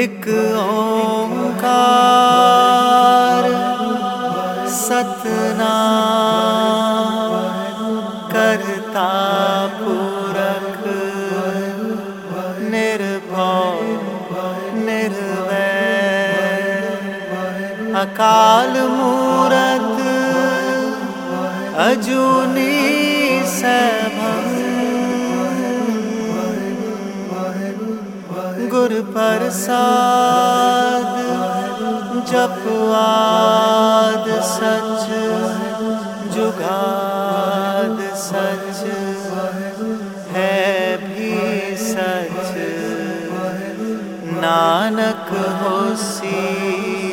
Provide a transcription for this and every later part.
एक ओंकार सतना करता पूरक निर्भय निर्वय अकाल मूरत अजूनी सैभव गुर प्रसाद जपवाद सच, जुगाद सच, है भी सच। नानक होसी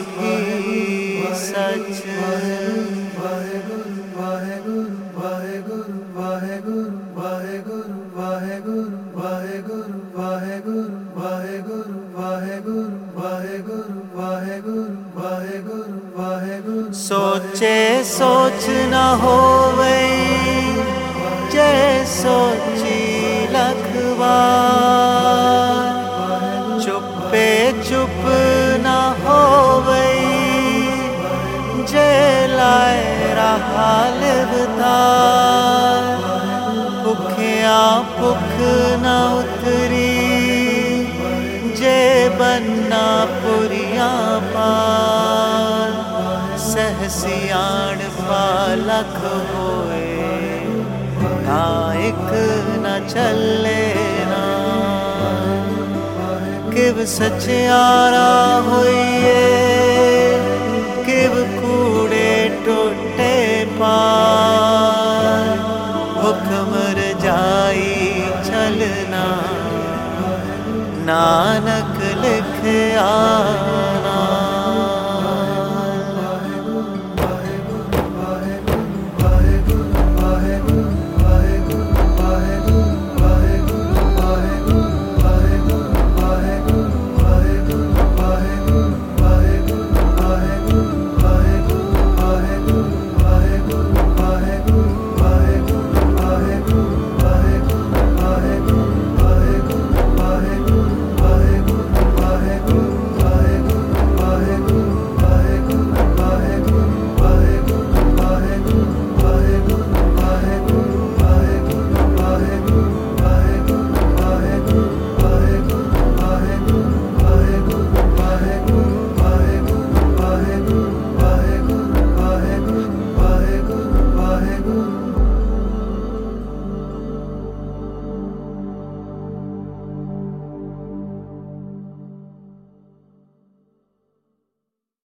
भी सच। वाहेगुरु वाहेगुरु वाहेगुरु वाहेगुरु वाहेगुरु वाहेगुरु जैसे सोच न हो गई जैसो ची लखवा चुपे चुप न हो गई जलाए रहा लिबता भुखिया भुख न उतरी जे बनना पुरिया पा सियाण पालख होए नायक न चले ना। सच सचियारा होइए किब कूड़े टोटे पार। मर जाई चलना, नानक लिख आ